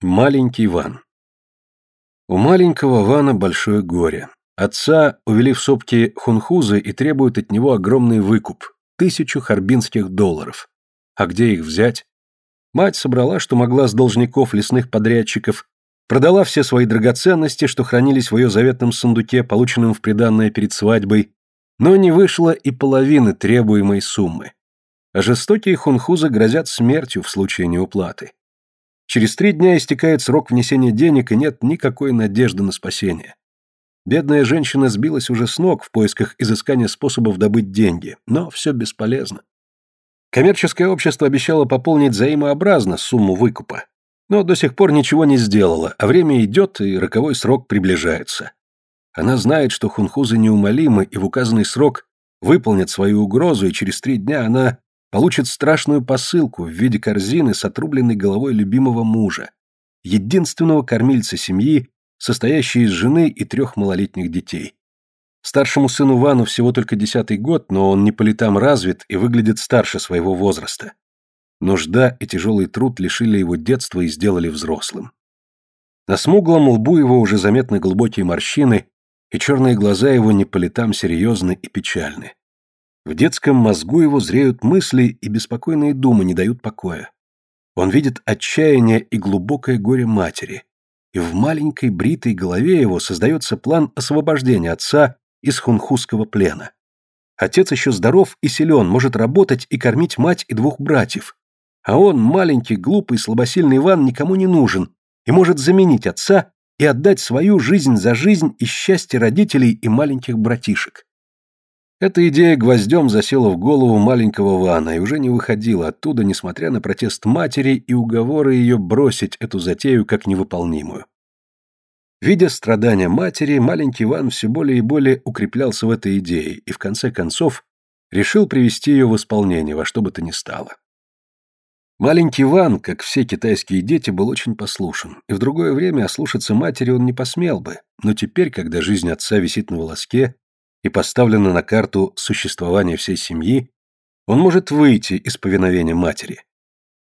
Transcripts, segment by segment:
Маленький Ван. У маленького Вана большое горе. Отца увели в сопки хунхузы и требуют от него огромный выкуп – тысячу харбинских долларов. А где их взять? Мать собрала, что могла с должников лесных подрядчиков, продала все свои драгоценности, что хранились в ее заветном сундуке, полученном в приданное перед свадьбой, но не вышло и половины требуемой суммы. А жестокие хунхузы грозят смертью в случае неуплаты. Через три дня истекает срок внесения денег, и нет никакой надежды на спасение. Бедная женщина сбилась уже с ног в поисках изыскания способов добыть деньги, но все бесполезно. Коммерческое общество обещало пополнить взаимообразно сумму выкупа, но до сих пор ничего не сделало, а время идет, и роковой срок приближается. Она знает, что хунхузы неумолимы, и в указанный срок выполнят свою угрозу, и через три дня она получит страшную посылку в виде корзины с отрубленной головой любимого мужа, единственного кормильца семьи, состоящей из жены и трех малолетних детей. Старшему сыну Вану всего только десятый год, но он не по летам развит и выглядит старше своего возраста. Нужда и тяжелый труд лишили его детства и сделали взрослым. На смуглом лбу его уже заметны глубокие морщины, и черные глаза его не по летам серьезны и печальны. В детском мозгу его зреют мысли, и беспокойные думы не дают покоя. Он видит отчаяние и глубокое горе матери, и в маленькой бритой голове его создается план освобождения отца из хунхузского плена. Отец еще здоров и силен, может работать и кормить мать и двух братьев. А он, маленький, глупый, слабосильный Иван, никому не нужен и может заменить отца и отдать свою жизнь за жизнь и счастье родителей и маленьких братишек. Эта идея гвоздем засела в голову маленького Вана и уже не выходила оттуда, несмотря на протест матери и уговоры ее бросить эту затею как невыполнимую. Видя страдания матери, маленький Иван все более и более укреплялся в этой идее и, в конце концов, решил привести ее в исполнение во что бы то ни стало. Маленький Иван, как все китайские дети, был очень послушен, и в другое время ослушаться матери он не посмел бы, но теперь, когда жизнь отца висит на волоске, и поставлено на карту существование всей семьи, он может выйти из повиновения матери.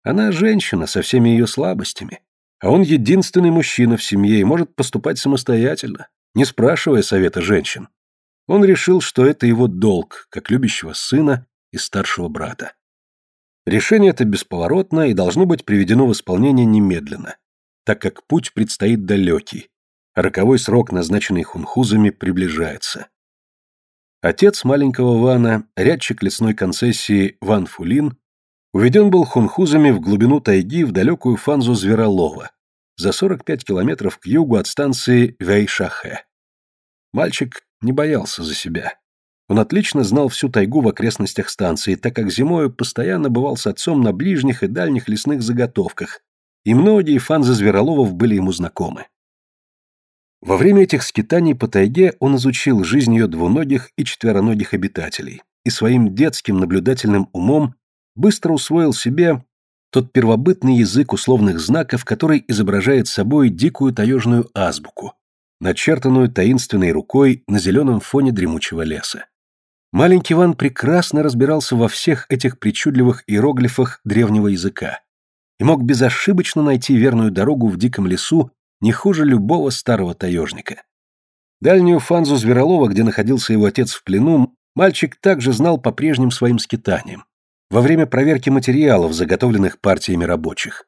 Она женщина со всеми ее слабостями, а он единственный мужчина в семье и может поступать самостоятельно, не спрашивая совета женщин. Он решил, что это его долг, как любящего сына и старшего брата. Решение это бесповоротно и должно быть приведено в исполнение немедленно, так как путь предстоит далекий, а роковой срок, назначенный хунхузами, приближается. Отец маленького Вана, рядчик лесной концессии Ван Фулин, уведен был хунхузами в глубину тайги в далекую фанзу Зверолова, за 45 километров к югу от станции Вейшахе. Мальчик не боялся за себя. Он отлично знал всю тайгу в окрестностях станции, так как зимою постоянно бывал с отцом на ближних и дальних лесных заготовках, и многие фанзы Звероловов были ему знакомы. Во время этих скитаний по тайге он изучил жизнь ее двуногих и четвероногих обитателей и своим детским наблюдательным умом быстро усвоил себе тот первобытный язык условных знаков, который изображает собой дикую таежную азбуку, начертанную таинственной рукой на зеленом фоне дремучего леса. Маленький Иван прекрасно разбирался во всех этих причудливых иероглифах древнего языка и мог безошибочно найти верную дорогу в диком лесу не хуже любого старого таежника. Дальнюю фанзу Зверолова, где находился его отец в плену, мальчик также знал по прежним своим скитаниям, во время проверки материалов, заготовленных партиями рабочих.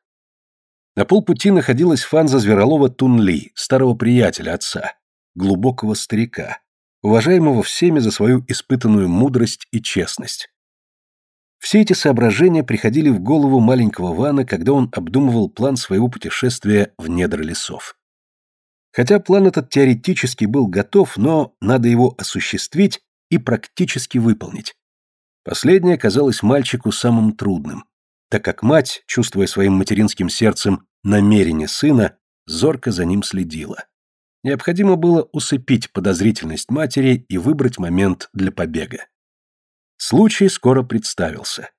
На полпути находилась фанза Зверолова Тунли, старого приятеля отца, глубокого старика, уважаемого всеми за свою испытанную мудрость и честность. Все эти соображения приходили в голову маленького Вана, когда он обдумывал план своего путешествия в недра лесов. Хотя план этот теоретически был готов, но надо его осуществить и практически выполнить. Последнее казалось мальчику самым трудным, так как мать, чувствуя своим материнским сердцем намерение сына, зорко за ним следила. Необходимо было усыпить подозрительность матери и выбрать момент для побега. Случай скоро представился.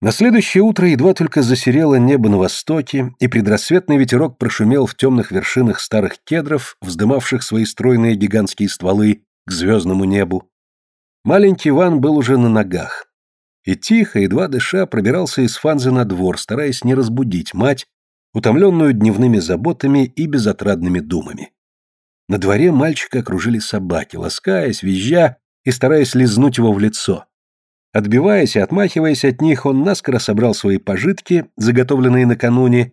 На следующее утро едва только засерело небо на востоке, и предрассветный ветерок прошумел в темных вершинах старых кедров, вздымавших свои стройные гигантские стволы к звездному небу. Маленький Иван был уже на ногах. И тихо, едва дыша, пробирался из фанзы на двор, стараясь не разбудить мать утомленную дневными заботами и безотрадными думами. На дворе мальчика окружили собаки, ласкаясь, визжа и стараясь лизнуть его в лицо. Отбиваясь и отмахиваясь от них, он наскоро собрал свои пожитки, заготовленные накануне,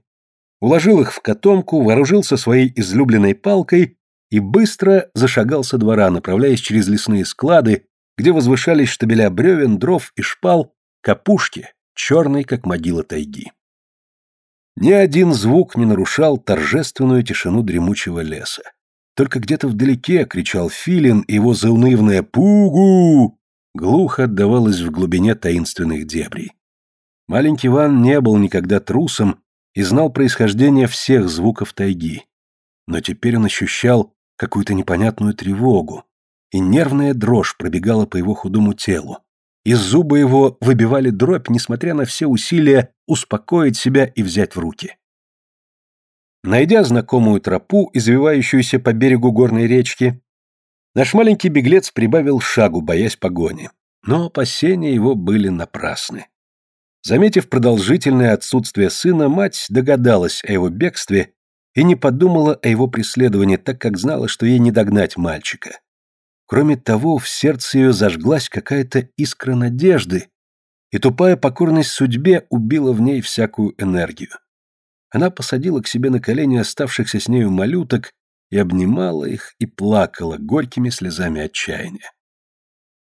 уложил их в котомку, вооружился своей излюбленной палкой и быстро зашагал со двора, направляясь через лесные склады, где возвышались штабеля бревен, дров и шпал, капушки, черной, как могила тайги. Ни один звук не нарушал торжественную тишину дремучего леса. Только где-то вдалеке кричал филин, и его заунывное «Пугу!» Глухо отдавалось в глубине таинственных дебрей. Маленький Иван не был никогда трусом и знал происхождение всех звуков тайги. Но теперь он ощущал какую-то непонятную тревогу, и нервная дрожь пробегала по его худому телу. И зубы его выбивали дробь, несмотря на все усилия успокоить себя и взять в руки. Найдя знакомую тропу, извивающуюся по берегу горной речки, наш маленький беглец прибавил шагу, боясь погони. Но опасения его были напрасны. Заметив продолжительное отсутствие сына, мать догадалась о его бегстве и не подумала о его преследовании, так как знала, что ей не догнать мальчика. Кроме того, в сердце ее зажглась какая-то искра надежды, и тупая покорность судьбе убила в ней всякую энергию. Она посадила к себе на колени оставшихся с нею малюток и обнимала их и плакала горькими слезами отчаяния.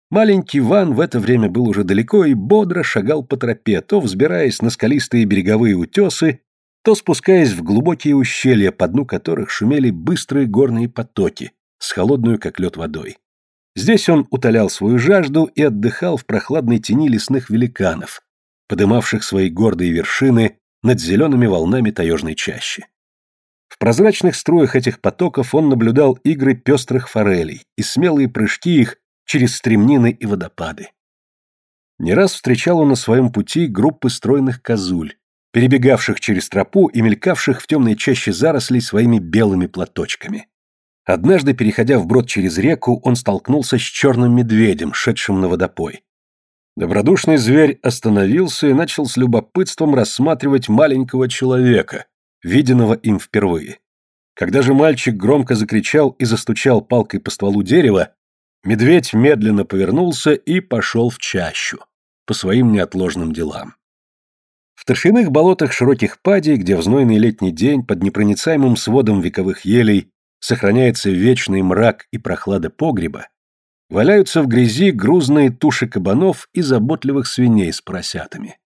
Маленький Ван в это время был уже далеко и бодро шагал по тропе, то взбираясь на скалистые береговые утесы, то спускаясь в глубокие ущелья, по дну которых шумели быстрые горные потоки с холодную, как лед, водой. Здесь он утолял свою жажду и отдыхал в прохладной тени лесных великанов, подымавших свои гордые вершины над зелеными волнами таежной чащи. В прозрачных струях этих потоков он наблюдал игры пестрых форелей и смелые прыжки их через стремнины и водопады. Не раз встречал он на своем пути группы стройных козуль, перебегавших через тропу и мелькавших в темной чаще зарослей своими белыми платочками. Однажды, переходя вброд через реку, он столкнулся с черным медведем, шедшим на водопой. Добродушный зверь остановился и начал с любопытством рассматривать маленького человека, виденного им впервые. Когда же мальчик громко закричал и застучал палкой по стволу дерева, медведь медленно повернулся и пошел в чащу, по своим неотложным делам. В торфяных болотах широких падей, где в знойный летний день под непроницаемым сводом вековых елей сохраняется вечный мрак и прохлада погреба, валяются в грязи грузные туши кабанов и заботливых свиней с поросятами.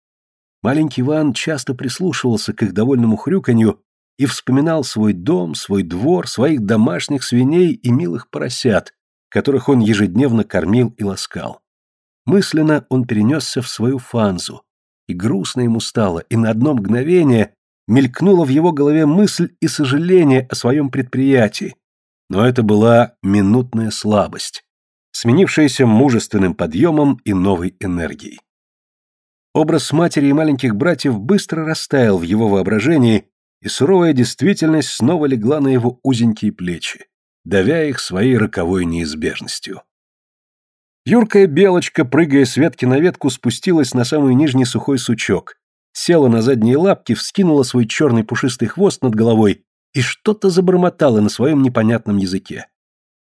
Маленький Иван часто прислушивался к их довольному хрюканью и вспоминал свой дом, свой двор, своих домашних свиней и милых поросят, которых он ежедневно кормил и ласкал. Мысленно он перенесся в свою фанзу, и грустно ему стало, и на одно мгновение мелькнула в его голове мысль и сожаление о своем предприятии, но это была минутная слабость, сменившаяся мужественным подъемом и новой энергией. Образ матери и маленьких братьев быстро растаял в его воображении, и суровая действительность снова легла на его узенькие плечи, давя их своей роковой неизбежностью. Юркая белочка, прыгая с ветки на ветку, спустилась на самый нижний сухой сучок, села на задние лапки, вскинула свой черный пушистый хвост над головой и что-то забормотала на своем непонятном языке.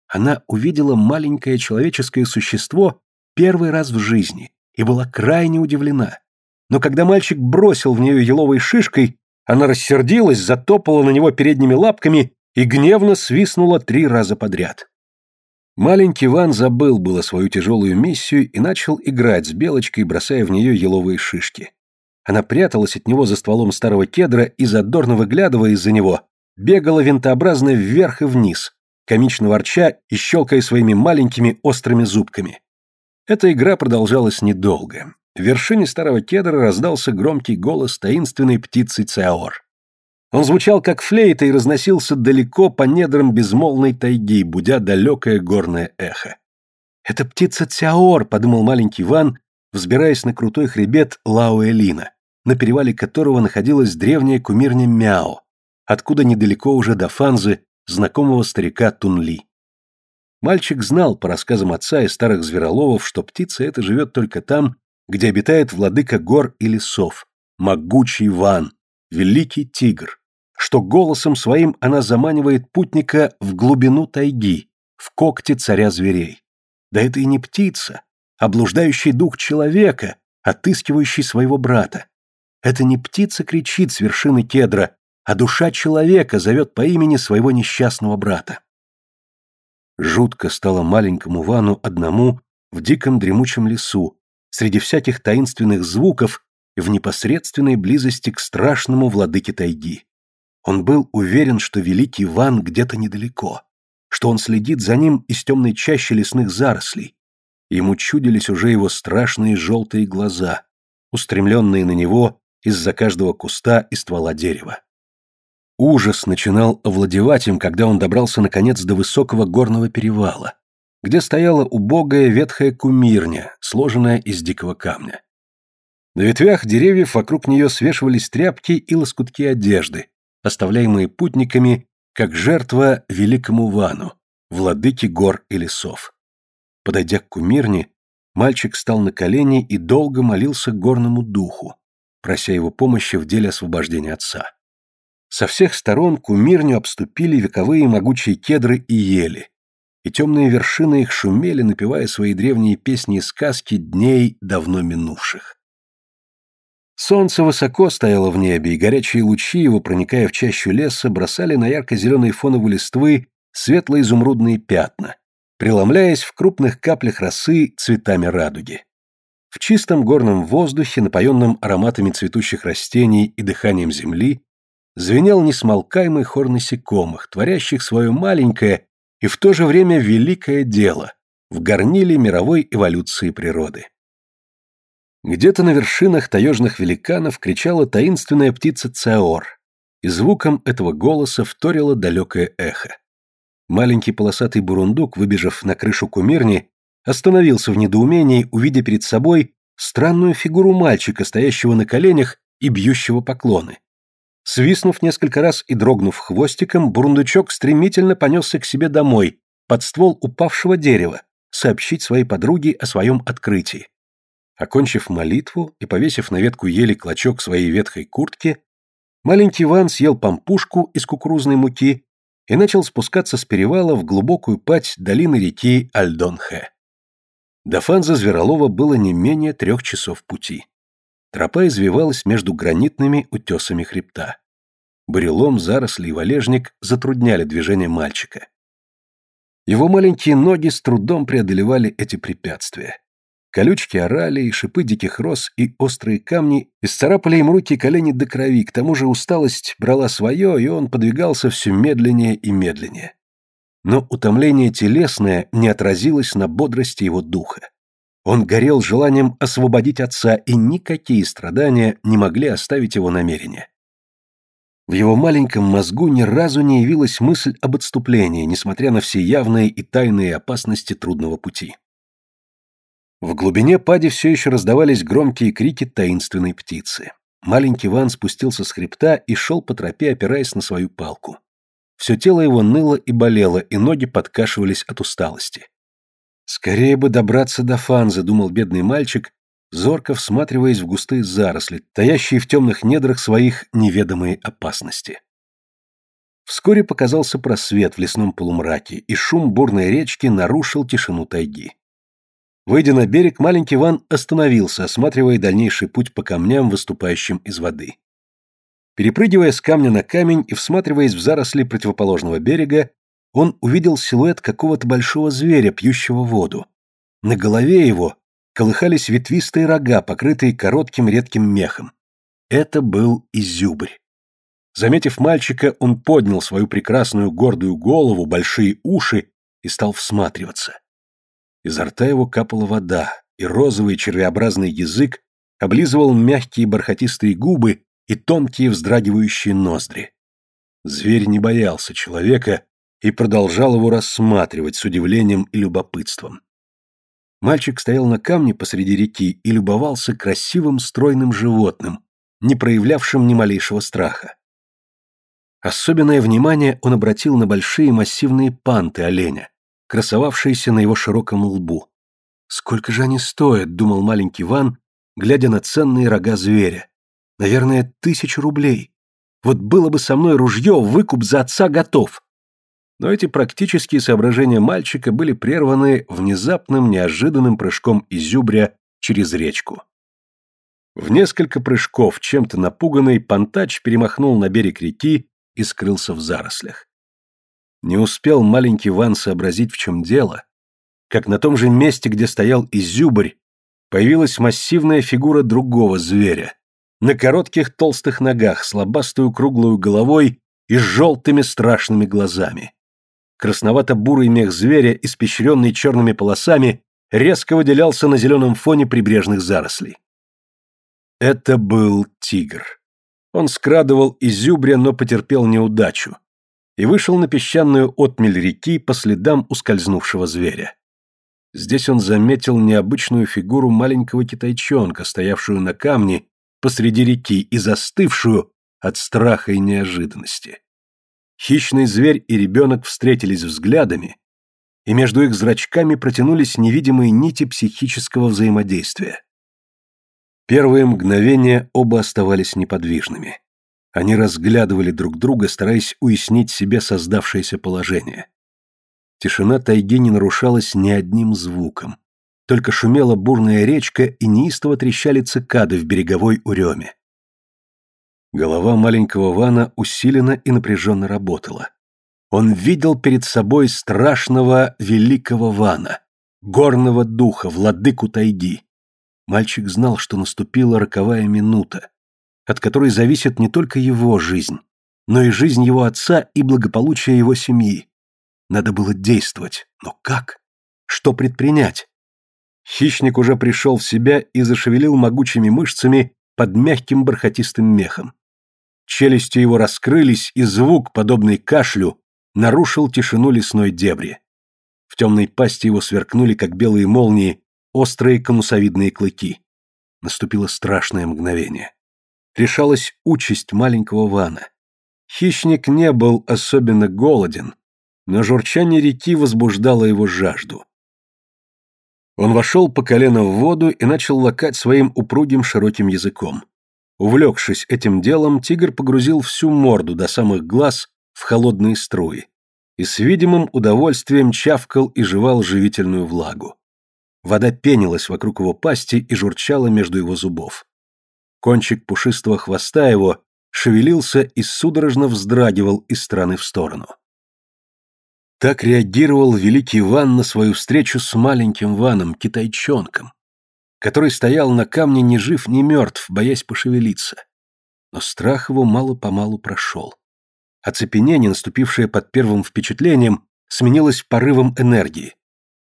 Она увидела маленькое человеческое существо первый раз в жизни и была крайне удивлена. Но когда мальчик бросил в нее еловой шишкой, она рассердилась, затопала на него передними лапками и гневно свистнула три раза подряд. Маленький Иван забыл было свою тяжелую миссию и начал играть с белочкой, бросая в нее еловые шишки. Она пряталась от него за стволом старого кедра и, задорно выглядывая из-за него, бегала винтообразно вверх и вниз, комично ворча и щелкая своими маленькими острыми зубками. Эта игра продолжалась недолго. В вершине старого кедра раздался громкий голос таинственной птицы Цеор. Он звучал как флейта и разносился далеко по недрам безмолвной тайги, будя далекое горное эхо. «Это птица Цеор», — подумал маленький Иван, взбираясь на крутой хребет Лауэлина на перевале которого находилась древняя кумирня Мяо, откуда недалеко уже до Фанзы знакомого старика Тунли. Мальчик знал по рассказам отца и старых звероловов, что птица эта живет только там, где обитает владыка гор и лесов, могучий Ван, великий тигр, что голосом своим она заманивает путника в глубину тайги, в когти царя зверей. Да это и не птица, а блуждающий дух человека, отыскивающий своего брата. Это не птица кричит с вершины кедра, а душа человека зовет по имени своего несчастного брата. Жутко стало маленькому Вану одному в диком дремучем лесу, среди всяких таинственных звуков в непосредственной близости к страшному владыке тайги. Он был уверен, что великий Ван где-то недалеко, что он следит за ним из темной чащи лесных зарослей. Ему чудились уже его страшные желтые глаза, устремленные на него из-за каждого куста и ствола дерева. Ужас начинал овладевать им, когда он добрался наконец до высокого горного перевала, где стояла убогая ветхая кумирня, сложенная из дикого камня. На ветвях деревьев вокруг нее свешивались тряпки и лоскутки одежды, оставляемые путниками как жертва великому Вану, владыке гор и лесов. Подойдя к кумирне, мальчик стал на колени и долго молился горному духу, прося его помощи в деле освобождения отца. Со всех сторон кумирню обступили вековые могучие кедры и ели, и темные вершины их шумели, напевая свои древние песни и сказки дней давно минувших. Солнце высоко стояло в небе, и горячие лучи его, проникая в чащу леса, бросали на ярко-зеленые фоновые листвы светло-изумрудные пятна, преломляясь в крупных каплях росы цветами радуги. В чистом горном воздухе, напоенном ароматами цветущих растений и дыханием земли, звенел несмолкаемый хор насекомых, творящих свое маленькое и в то же время великое дело в горниле мировой эволюции природы. Где-то на вершинах таежных великанов кричала таинственная птица Цеор, и звуком этого голоса вторило далекое эхо. Маленький полосатый бурундук, выбежав на крышу кумирни, остановился в недоумении, увидя перед собой странную фигуру мальчика, стоящего на коленях и бьющего поклоны. Свистнув несколько раз и дрогнув хвостиком, бурундучок стремительно понесся к себе домой, под ствол упавшего дерева, сообщить своей подруге о своем открытии. Окончив молитву и повесив на ветку ели клочок своей ветхой куртки, маленький Иван съел пампушку из кукурузной муки и начал спускаться с перевала в глубокую пать долины реки Альдонхе. До Фанза Зверолова было не менее трех часов пути. Тропа извивалась между гранитными утесами хребта. Бурелом, заросли и валежник затрудняли движение мальчика. Его маленькие ноги с трудом преодолевали эти препятствия. Колючки орали, и шипы диких роз и острые камни исцарапали им руки и колени до крови, к тому же усталость брала свое, и он подвигался все медленнее и медленнее. Но утомление телесное не отразилось на бодрости его духа. Он горел желанием освободить отца, и никакие страдания не могли оставить его намерения. В его маленьком мозгу ни разу не явилась мысль об отступлении, несмотря на все явные и тайные опасности трудного пути. В глубине пади все еще раздавались громкие крики таинственной птицы. Маленький Ван спустился с хребта и шел по тропе, опираясь на свою палку. Все тело его ныло и болело, и ноги подкашивались от усталости. Скорее бы добраться до Фанзы, думал бедный мальчик, зорко всматриваясь в густые заросли, таящие в темных недрах своих неведомые опасности. Вскоре показался просвет в лесном полумраке, и шум бурной речки нарушил тишину тайги. Выйдя на берег, маленький Иван остановился, осматривая дальнейший путь по камням, выступающим из воды. Перепрыгивая с камня на камень и всматриваясь в заросли противоположного берега, он увидел силуэт какого-то большого зверя, пьющего воду. На голове его колыхались ветвистые рога, покрытые коротким редким мехом. Это был изюбрь. Заметив мальчика, он поднял свою прекрасную гордую голову, большие уши и стал всматриваться. Изо рта его капала вода, и розовый червеобразный язык облизывал мягкие бархатистые губы и тонкие вздрагивающие ноздри. Зверь не боялся человека и продолжал его рассматривать с удивлением и любопытством. Мальчик стоял на камне посреди реки и любовался красивым стройным животным, не проявлявшим ни малейшего страха. Особенное внимание он обратил на большие массивные панты оленя, красовавшиеся на его широком лбу. «Сколько же они стоят?» — думал маленький Ван, глядя на ценные рога зверя. «Наверное, тысячу рублей. Вот было бы со мной ружье, выкуп за отца готов. Но эти практические соображения мальчика были прерваны внезапным неожиданным прыжком изюбря через речку. В несколько прыжков, чем-то напуганный, Пантач перемахнул на берег реки и скрылся в зарослях. Не успел маленький Ван сообразить, в чем дело, как на том же месте, где стоял изюбрь, появилась массивная фигура другого зверя, на коротких толстых ногах, с лобастую круглую головой и с желтыми страшными глазами. Красновато-бурый мех зверя, испещренный черными полосами, резко выделялся на зеленом фоне прибрежных зарослей. Это был тигр. Он скрадывал изюбря, но потерпел неудачу и вышел на песчаную отмель реки по следам ускользнувшего зверя. Здесь он заметил необычную фигуру маленького китайчонка, стоявшую на камне посреди реки и застывшую от страха и неожиданности. Хищный зверь и ребенок встретились взглядами, и между их зрачками протянулись невидимые нити психического взаимодействия. Первые мгновения оба оставались неподвижными. Они разглядывали друг друга, стараясь уяснить себе создавшееся положение. Тишина тайги не нарушалась ни одним звуком. Только шумела бурная речка и неистово трещали цикады в береговой уреме. Голова маленького Вана усиленно и напряженно работала. Он видел перед собой страшного великого Вана, горного духа, владыку тайги. Мальчик знал, что наступила роковая минута, от которой зависит не только его жизнь, но и жизнь его отца и благополучие его семьи. Надо было действовать, но как? Что предпринять? Хищник уже пришел в себя и зашевелил могучими мышцами под мягким бархатистым мехом. Челюсти его раскрылись, и звук, подобный кашлю, нарушил тишину лесной дебри. В темной пасти его сверкнули, как белые молнии, острые конусовидные клыки. Наступило страшное мгновение. Решалась участь маленького Вана. Хищник не был особенно голоден, но журчание реки возбуждало его жажду. Он вошел по колено в воду и начал лакать своим упругим широким языком. Увлекшись этим делом, тигр погрузил всю морду до самых глаз в холодные струи и с видимым удовольствием чавкал и жевал живительную влагу. Вода пенилась вокруг его пасти и журчала между его зубов. Кончик пушистого хвоста его шевелился и судорожно вздрагивал из стороны в сторону. Так реагировал великий Иван на свою встречу с маленьким Ваном, китайчонком, который стоял на камне ни жив, ни мертв, боясь пошевелиться. Но страх его мало-помалу прошел. Оцепенение, наступившее под первым впечатлением, сменилось порывом энергии.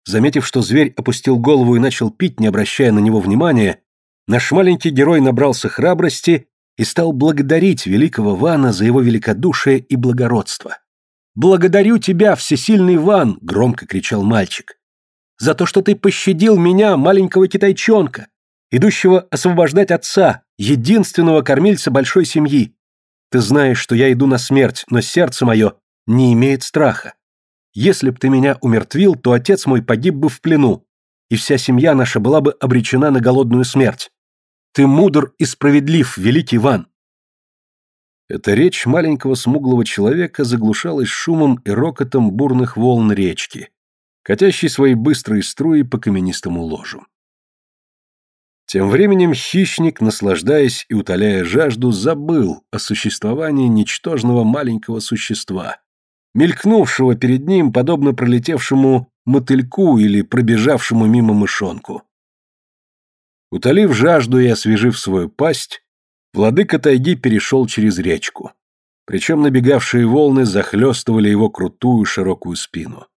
Заметив, что зверь опустил голову и начал пить, не обращая на него внимания, наш маленький герой набрался храбрости и стал благодарить великого Вана за его великодушие и благородство. «Благодарю тебя, всесильный Иван!» — громко кричал мальчик. «За то, что ты пощадил меня, маленького китайчонка, идущего освобождать отца, единственного кормильца большой семьи. Ты знаешь, что я иду на смерть, но сердце мое не имеет страха. Если б ты меня умертвил, то отец мой погиб бы в плену, и вся семья наша была бы обречена на голодную смерть. Ты мудр и справедлив, великий Иван. Эта речь маленького смуглого человека заглушалась шумом и рокотом бурных волн речки, катящей свои быстрые струи по каменистому ложу. Тем временем хищник, наслаждаясь и утоляя жажду, забыл о существовании ничтожного маленького существа, мелькнувшего перед ним, подобно пролетевшему мотыльку или пробежавшему мимо мышонку. Утолив жажду и освежив свою пасть, Владыка тайги перешел через речку. Причем набегавшие волны захлестывали его крутую широкую спину.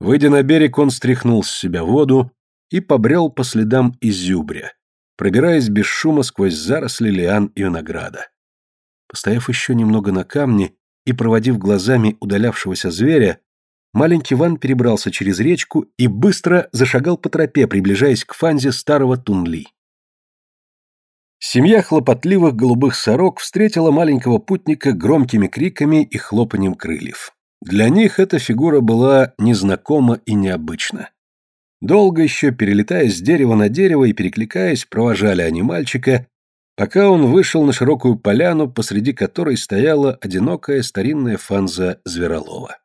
Выйдя на берег, он стряхнул с себя воду и побрел по следам изюбря, пробираясь без шума сквозь заросли лиан и винограда. Постояв еще немного на камне и проводив глазами удалявшегося зверя, маленький Ван перебрался через речку и быстро зашагал по тропе, приближаясь к фанзе старого Тунли. Семья хлопотливых голубых сорок встретила маленького путника громкими криками и хлопанием крыльев. Для них эта фигура была незнакома и необычна. Долго еще, перелетая с дерева на дерево и перекликаясь, провожали они мальчика, пока он вышел на широкую поляну, посреди которой стояла одинокая старинная фанза Зверолова.